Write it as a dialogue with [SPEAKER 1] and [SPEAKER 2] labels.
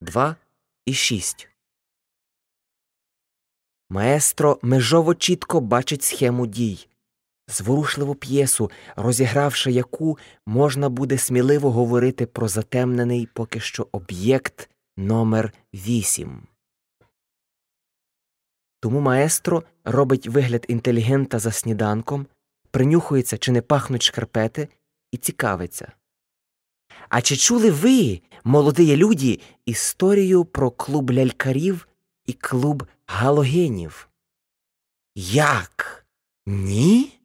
[SPEAKER 1] 2 і 6. Маестро межово чітко бачить схему дій, зворушливу п'єсу, розігравши яку можна буде сміливо говорити про затемнений поки що об'єкт номер 8. Тому маестро робить вигляд інтелігента за сніданком, принюхується, чи не пахнуть шкарпети, і цікавиться. А чи чули ви, молоді люди, історію про клуб лялькарів і клуб галогенів? Як? Ні?